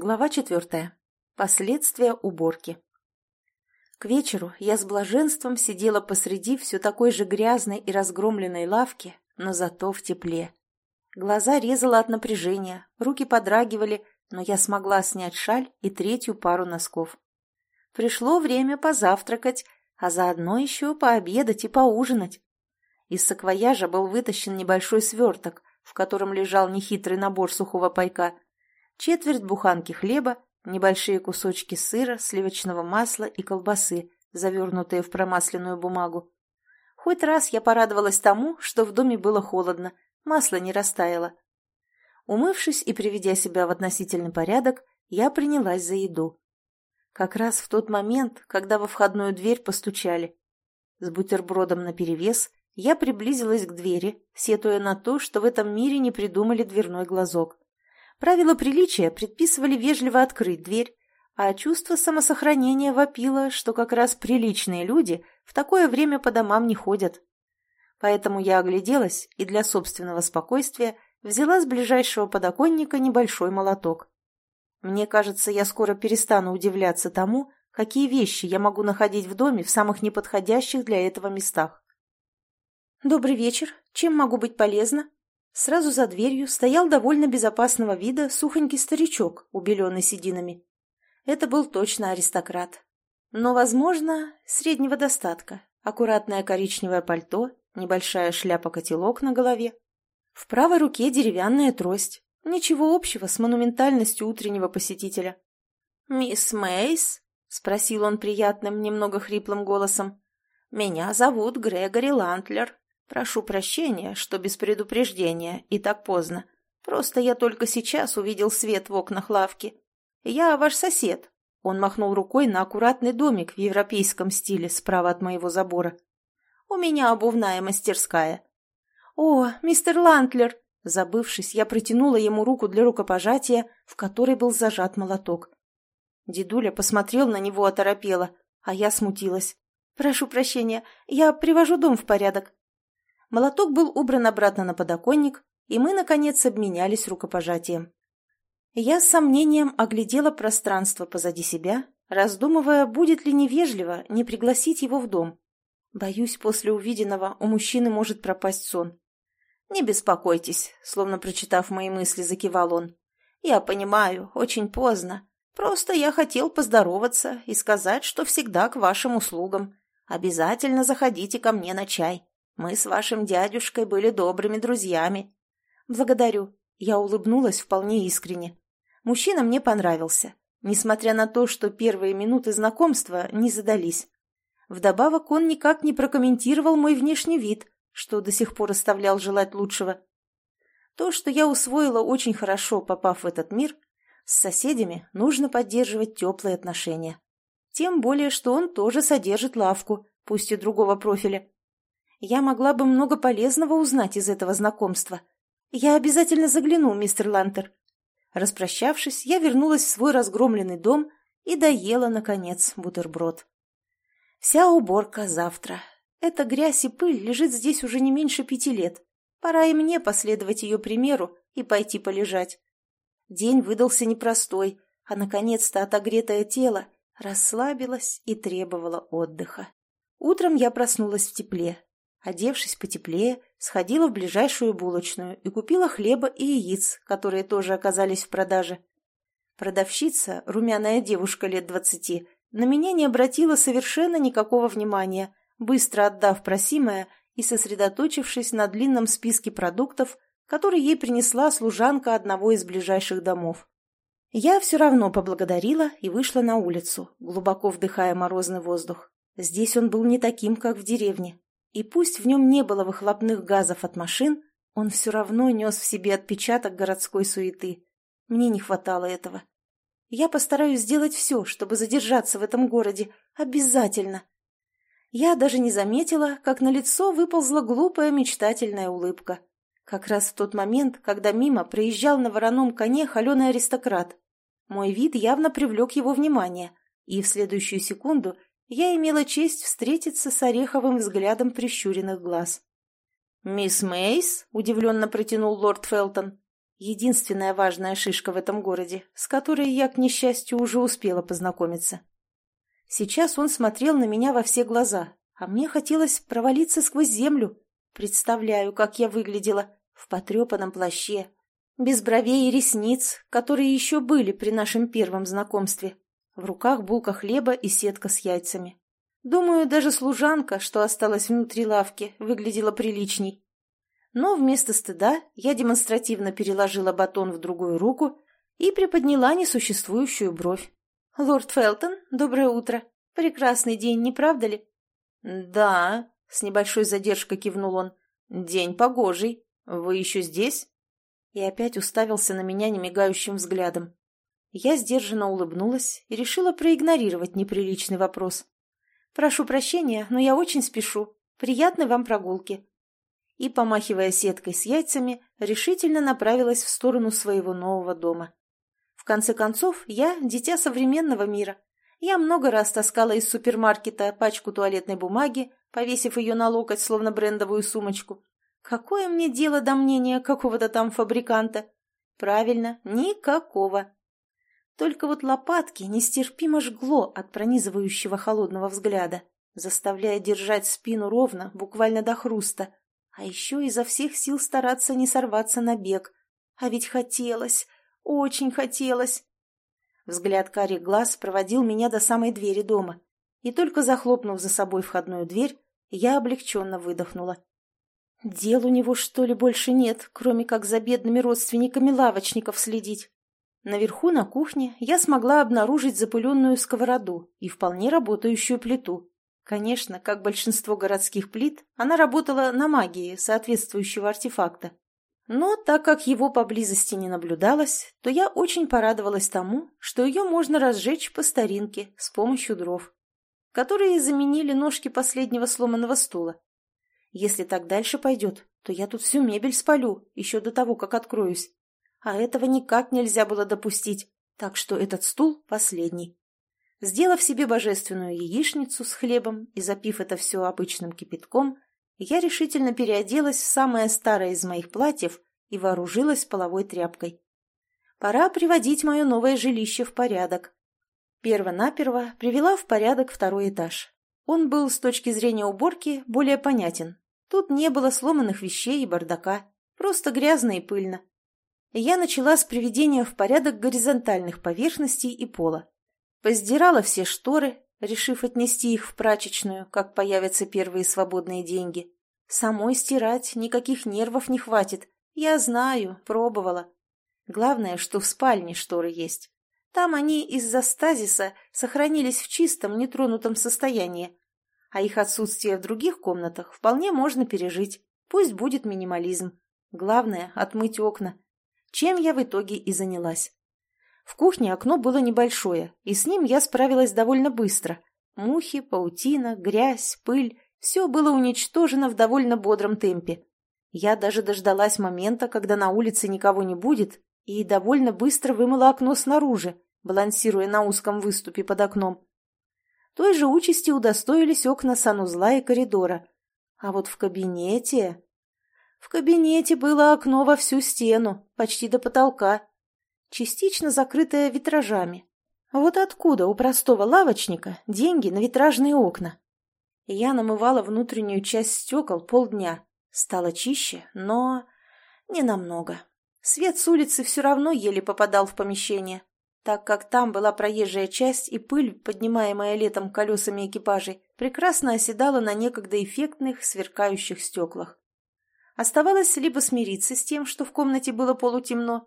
Глава четвертая. Последствия уборки. К вечеру я с блаженством сидела посреди все такой же грязной и разгромленной лавки, но зато в тепле. Глаза резала от напряжения, руки подрагивали, но я смогла снять шаль и третью пару носков. Пришло время позавтракать, а заодно еще пообедать и поужинать. Из саквояжа был вытащен небольшой сверток, в котором лежал нехитрый набор сухого пайка – четверть буханки хлеба, небольшие кусочки сыра, сливочного масла и колбасы, завернутые в промасленную бумагу. Хоть раз я порадовалась тому, что в доме было холодно, масло не растаяло. Умывшись и приведя себя в относительный порядок, я принялась за еду. Как раз в тот момент, когда во входную дверь постучали. С бутербродом наперевес я приблизилась к двери, сетуя на то, что в этом мире не придумали дверной глазок. Правила приличия предписывали вежливо открыть дверь, а чувство самосохранения вопило, что как раз приличные люди в такое время по домам не ходят. Поэтому я огляделась и для собственного спокойствия взяла с ближайшего подоконника небольшой молоток. Мне кажется, я скоро перестану удивляться тому, какие вещи я могу находить в доме в самых неподходящих для этого местах. «Добрый вечер. Чем могу быть полезна?» Сразу за дверью стоял довольно безопасного вида сухонький старичок, убеленный сединами. Это был точно аристократ. Но, возможно, среднего достатка. Аккуратное коричневое пальто, небольшая шляпа-котелок на голове. В правой руке деревянная трость. Ничего общего с монументальностью утреннего посетителя. «Мисс Мейс?» — спросил он приятным, немного хриплым голосом. «Меня зовут Грегори Лантлер. Прошу прощения, что без предупреждения и так поздно. Просто я только сейчас увидел свет в окнах лавки. Я ваш сосед. Он махнул рукой на аккуратный домик в европейском стиле справа от моего забора. У меня обувная мастерская. О, мистер Лантлер! Забывшись, я протянула ему руку для рукопожатия, в которой был зажат молоток. Дедуля посмотрел на него оторопело, а я смутилась. «Прошу прощения, я привожу дом в порядок. Молоток был убран обратно на подоконник, и мы, наконец, обменялись рукопожатием. Я с сомнением оглядела пространство позади себя, раздумывая, будет ли невежливо не пригласить его в дом. Боюсь, после увиденного у мужчины может пропасть сон. «Не беспокойтесь», — словно прочитав мои мысли, закивал он. «Я понимаю, очень поздно. Просто я хотел поздороваться и сказать, что всегда к вашим услугам. Обязательно заходите ко мне на чай. Мы с вашим дядюшкой были добрыми друзьями. Благодарю. Я улыбнулась вполне искренне. Мужчина мне понравился, несмотря на то, что первые минуты знакомства не задались. Вдобавок он никак не прокомментировал мой внешний вид, что до сих пор оставлял желать лучшего. То, что я усвоила очень хорошо, попав в этот мир, с соседями нужно поддерживать теплые отношения. Тем более, что он тоже содержит лавку, пусть и другого профиля. Я могла бы много полезного узнать из этого знакомства. Я обязательно загляну, мистер Лантер. Распрощавшись, я вернулась в свой разгромленный дом и доела, наконец, бутерброд. Вся уборка завтра. Эта грязь и пыль лежит здесь уже не меньше пяти лет. Пора и мне последовать ее примеру и пойти полежать. День выдался непростой, а, наконец-то, отогретое тело расслабилось и требовало отдыха. Утром я проснулась в тепле, Одевшись потеплее, сходила в ближайшую булочную и купила хлеба и яиц, которые тоже оказались в продаже. Продавщица, румяная девушка лет двадцати, на меня не обратила совершенно никакого внимания, быстро отдав просимое и сосредоточившись на длинном списке продуктов, который ей принесла служанка одного из ближайших домов. Я все равно поблагодарила и вышла на улицу, глубоко вдыхая морозный воздух. Здесь он был не таким, как в деревне. И пусть в нем не было выхлопных газов от машин, он все равно нес в себе отпечаток городской суеты. Мне не хватало этого. Я постараюсь сделать все, чтобы задержаться в этом городе. Обязательно. Я даже не заметила, как на лицо выползла глупая мечтательная улыбка. Как раз в тот момент, когда мимо проезжал на вороном коне холеный аристократ. Мой вид явно привлек его внимание, и в следующую секунду я имела честь встретиться с ореховым взглядом прищуренных глаз. «Мисс Мейс?» — удивленно протянул лорд Фелтон. Единственная важная шишка в этом городе, с которой я, к несчастью, уже успела познакомиться. Сейчас он смотрел на меня во все глаза, а мне хотелось провалиться сквозь землю. Представляю, как я выглядела в потрепанном плаще, без бровей и ресниц, которые еще были при нашем первом знакомстве. В руках булка хлеба и сетка с яйцами. Думаю, даже служанка, что осталась внутри лавки, выглядела приличней. Но вместо стыда я демонстративно переложила батон в другую руку и приподняла несуществующую бровь. «Лорд Фелтон, доброе утро. Прекрасный день, не правда ли?» «Да», — с небольшой задержкой кивнул он. «День погожий. Вы еще здесь?» И опять уставился на меня немигающим взглядом. Я сдержанно улыбнулась и решила проигнорировать неприличный вопрос. «Прошу прощения, но я очень спешу. Приятной вам прогулки и, помахивая сеткой с яйцами, решительно направилась в сторону своего нового дома. В конце концов, я – дитя современного мира. Я много раз таскала из супермаркета пачку туалетной бумаги, повесив ее на локоть, словно брендовую сумочку. Какое мне дело до мнения какого-то там фабриканта? Правильно, никакого. Только вот лопатки нестерпимо жгло от пронизывающего холодного взгляда, заставляя держать спину ровно, буквально до хруста, а еще изо всех сил стараться не сорваться на бег. А ведь хотелось, очень хотелось. Взгляд карих глаз проводил меня до самой двери дома. И только захлопнув за собой входную дверь, я облегченно выдохнула. Дел у него, что ли, больше нет, кроме как за бедными родственниками лавочников следить. Наверху на кухне я смогла обнаружить запыленную сковороду и вполне работающую плиту. Конечно, как большинство городских плит, она работала на магии соответствующего артефакта. Но так как его поблизости не наблюдалось, то я очень порадовалась тому, что ее можно разжечь по старинке с помощью дров, которые заменили ножки последнего сломанного стула. Если так дальше пойдет, то я тут всю мебель спалю, еще до того, как откроюсь. А этого никак нельзя было допустить, так что этот стул последний. Сделав себе божественную яичницу с хлебом и запив это все обычным кипятком, я решительно переоделась в самое старое из моих платьев и вооружилась половой тряпкой. Пора приводить мое новое жилище в порядок. Первонаперво привела в порядок второй этаж. Он был с точки зрения уборки более понятен. Тут не было сломанных вещей и бардака, просто грязно и пыльно. Я начала с приведения в порядок горизонтальных поверхностей и пола. Поздирала все шторы, решив отнести их в прачечную, как появятся первые свободные деньги. Самой стирать никаких нервов не хватит. Я знаю, пробовала. Главное, что в спальне шторы есть. Там они из-за стазиса сохранились в чистом, нетронутом состоянии. А их отсутствие в других комнатах вполне можно пережить. Пусть будет минимализм. Главное — отмыть окна. Чем я в итоге и занялась. В кухне окно было небольшое, и с ним я справилась довольно быстро. Мухи, паутина, грязь, пыль – все было уничтожено в довольно бодром темпе. Я даже дождалась момента, когда на улице никого не будет, и довольно быстро вымыла окно снаружи, балансируя на узком выступе под окном. Той же участи удостоились окна санузла и коридора. А вот в кабинете... В кабинете было окно во всю стену, почти до потолка, частично закрытая витражами. Вот откуда у простого лавочника деньги на витражные окна? Я намывала внутреннюю часть стекол полдня. Стало чище, но... не намного. Свет с улицы все равно еле попадал в помещение, так как там была проезжая часть, и пыль, поднимаемая летом колесами экипажей, прекрасно оседала на некогда эффектных, сверкающих стеклах. Оставалось либо смириться с тем, что в комнате было полутемно,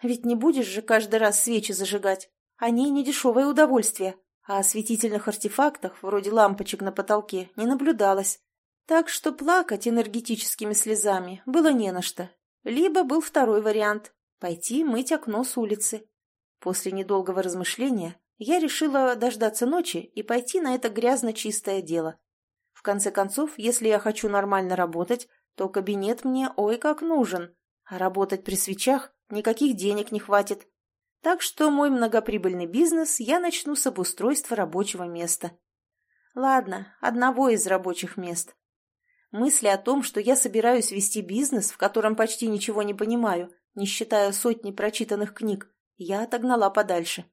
ведь не будешь же каждый раз свечи зажигать. Они не дешевое удовольствие, а осветительных артефактах, вроде лампочек на потолке, не наблюдалось. Так что плакать энергетическими слезами было не на что. Либо был второй вариант – пойти мыть окно с улицы. После недолгого размышления я решила дождаться ночи и пойти на это грязно-чистое дело. В конце концов, если я хочу нормально работать, то кабинет мне ой как нужен, а работать при свечах никаких денег не хватит. Так что мой многоприбыльный бизнес я начну с обустройства рабочего места. Ладно, одного из рабочих мест. Мысли о том, что я собираюсь вести бизнес, в котором почти ничего не понимаю, не считая сотни прочитанных книг, я отогнала подальше.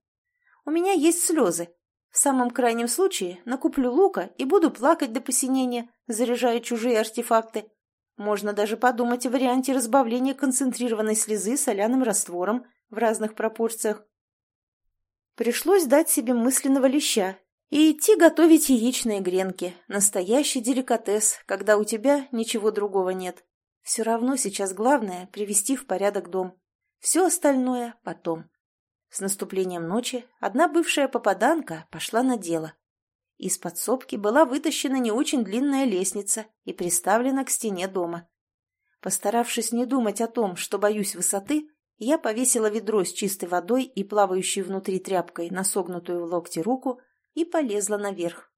У меня есть слезы. В самом крайнем случае накуплю лука и буду плакать до посинения, заряжая чужие артефакты. Можно даже подумать о варианте разбавления концентрированной слезы соляным раствором в разных пропорциях. Пришлось дать себе мысленного леща и идти готовить яичные гренки. Настоящий деликатес, когда у тебя ничего другого нет. Все равно сейчас главное – привести в порядок дом. Все остальное – потом. С наступлением ночи одна бывшая попаданка пошла на дело. Из подсобки была вытащена не очень длинная лестница и приставлена к стене дома. Постаравшись не думать о том, что боюсь высоты, я повесила ведро с чистой водой и плавающей внутри тряпкой на согнутую в локте руку и полезла наверх.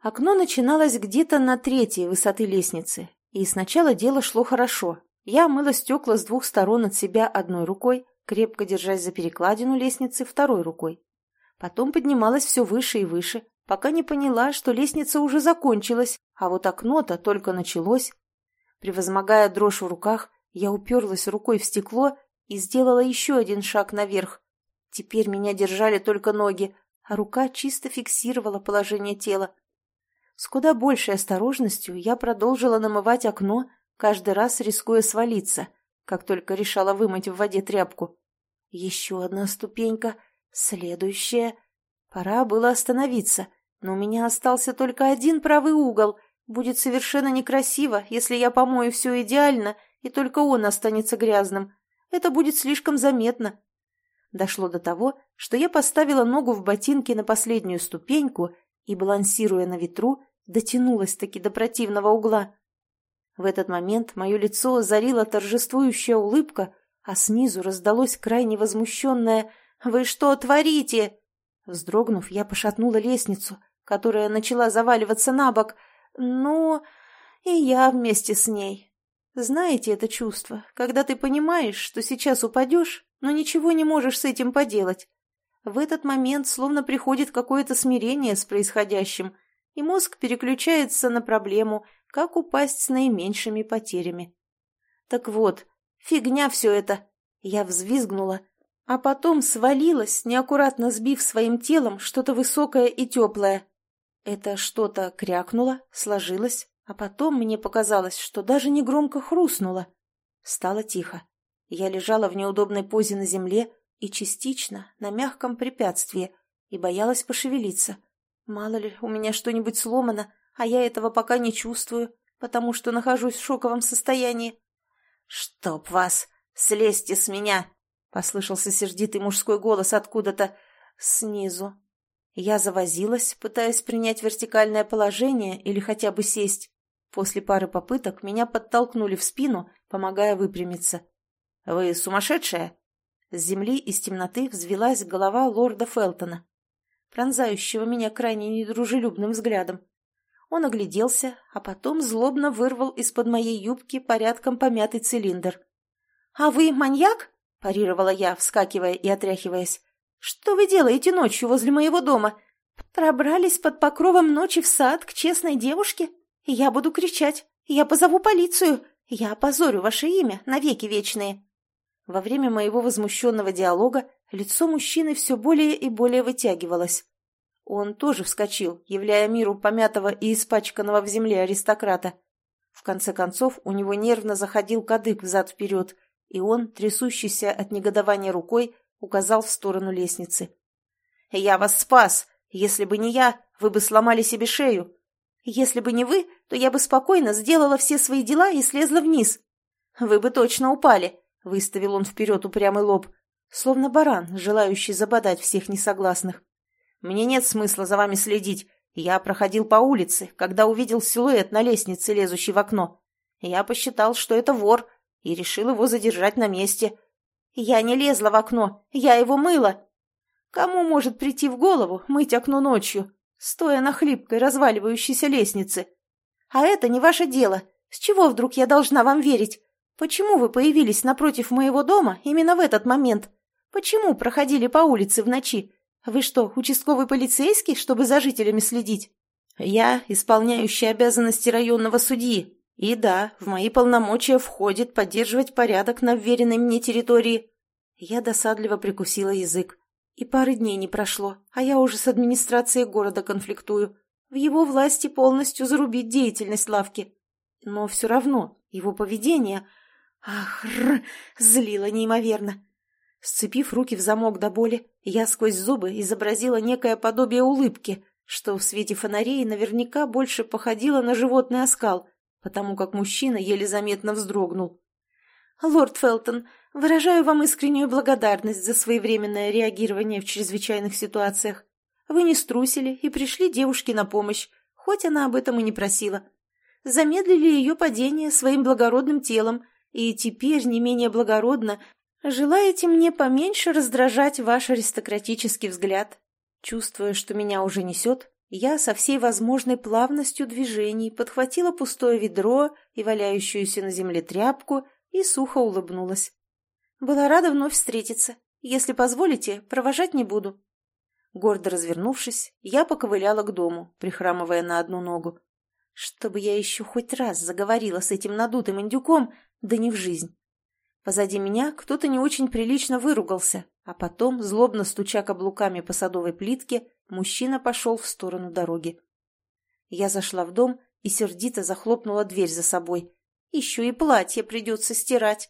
Окно начиналось где-то на третьей высоты лестницы, и сначала дело шло хорошо. Я мыла стекла с двух сторон от себя одной рукой, крепко держась за перекладину лестницы второй рукой. Потом поднималась все выше и выше, пока не поняла, что лестница уже закончилась, а вот окно-то только началось. Превозмогая дрожь в руках, я уперлась рукой в стекло и сделала еще один шаг наверх. Теперь меня держали только ноги, а рука чисто фиксировала положение тела. С куда большей осторожностью я продолжила намывать окно, каждый раз рискуя свалиться, как только решала вымыть в воде тряпку. Еще одна ступенька, следующая. Пора было остановиться, но у меня остался только один правый угол. Будет совершенно некрасиво, если я помою все идеально, и только он останется грязным. Это будет слишком заметно. Дошло до того, что я поставила ногу в ботинке на последнюю ступеньку и, балансируя на ветру, дотянулась таки до противного угла. В этот момент мое лицо озарила торжествующая улыбка, а снизу раздалось крайне возмущенное «Вы что творите?» Вздрогнув, я пошатнула лестницу, которая начала заваливаться на бок. Ну, и я вместе с ней. Знаете это чувство, когда ты понимаешь, что сейчас упадешь, но ничего не можешь с этим поделать. В этот момент словно приходит какое-то смирение с происходящим – и мозг переключается на проблему, как упасть с наименьшими потерями. Так вот, фигня все это. Я взвизгнула, а потом свалилась, неаккуратно сбив своим телом что-то высокое и теплое. Это что-то крякнуло, сложилось, а потом мне показалось, что даже не громко хрустнуло. Стало тихо. Я лежала в неудобной позе на земле и частично на мягком препятствии и боялась пошевелиться. Мало ли, у меня что-нибудь сломано, а я этого пока не чувствую, потому что нахожусь в шоковом состоянии. «Чтоб вас! Слезьте с меня!» — послышался сердитый мужской голос откуда-то снизу. Я завозилась, пытаясь принять вертикальное положение или хотя бы сесть. После пары попыток меня подтолкнули в спину, помогая выпрямиться. «Вы сумасшедшая?» С земли из темноты взвелась голова лорда Фелтона пронзающего меня крайне недружелюбным взглядом. Он огляделся, а потом злобно вырвал из-под моей юбки порядком помятый цилиндр. «А вы маньяк?» – парировала я, вскакивая и отряхиваясь. «Что вы делаете ночью возле моего дома? Пробрались под покровом ночи в сад к честной девушке? Я буду кричать. Я позову полицию. Я опозорю ваше имя навеки вечные». Во время моего возмущенного диалога лицо мужчины все более и более вытягивалось. Он тоже вскочил, являя миру помятого и испачканного в земле аристократа. В конце концов, у него нервно заходил кадык взад-вперед, и он, трясущийся от негодования рукой, указал в сторону лестницы. «Я вас спас! Если бы не я, вы бы сломали себе шею. Если бы не вы, то я бы спокойно сделала все свои дела и слезла вниз. Вы бы точно упали!» — выставил он вперед упрямый лоб, словно баран, желающий забодать всех несогласных. «Мне нет смысла за вами следить. Я проходил по улице, когда увидел силуэт на лестнице, лезущий в окно. Я посчитал, что это вор, и решил его задержать на месте. Я не лезла в окно, я его мыла. Кому может прийти в голову мыть окно ночью, стоя на хлипкой разваливающейся лестнице? А это не ваше дело. С чего вдруг я должна вам верить? Почему вы появились напротив моего дома именно в этот момент? Почему проходили по улице в ночи? Вы что, участковый полицейский, чтобы за жителями следить? Я исполняющий обязанности районного судьи. И да, в мои полномочия входит поддерживать порядок на вверенной мне территории. Я досадливо прикусила язык. И пары дней не прошло, а я уже с администрацией города конфликтую. В его власти полностью зарубить деятельность лавки. Но все равно его поведение... Ах, р, злило неимоверно. Сцепив руки в замок до боли, я сквозь зубы изобразила некое подобие улыбки, что в свете фонарей наверняка больше походило на животный оскал, потому как мужчина еле заметно вздрогнул. «Лорд Фелтон, выражаю вам искреннюю благодарность за своевременное реагирование в чрезвычайных ситуациях. Вы не струсили и пришли девушке на помощь, хоть она об этом и не просила. Замедлили ее падение своим благородным телом, и теперь не менее благородно желаете мне поменьше раздражать ваш аристократический взгляд. Чувствуя, что меня уже несет, я со всей возможной плавностью движений подхватила пустое ведро и валяющуюся на земле тряпку и сухо улыбнулась. Была рада вновь встретиться. Если позволите, провожать не буду. Гордо развернувшись, я поковыляла к дому, прихрамывая на одну ногу. Чтобы я еще хоть раз заговорила с этим надутым индюком, да не в жизнь. Позади меня кто-то не очень прилично выругался, а потом, злобно стуча каблуками по садовой плитке, мужчина пошел в сторону дороги. Я зашла в дом и сердито захлопнула дверь за собой. Еще и платье придется стирать.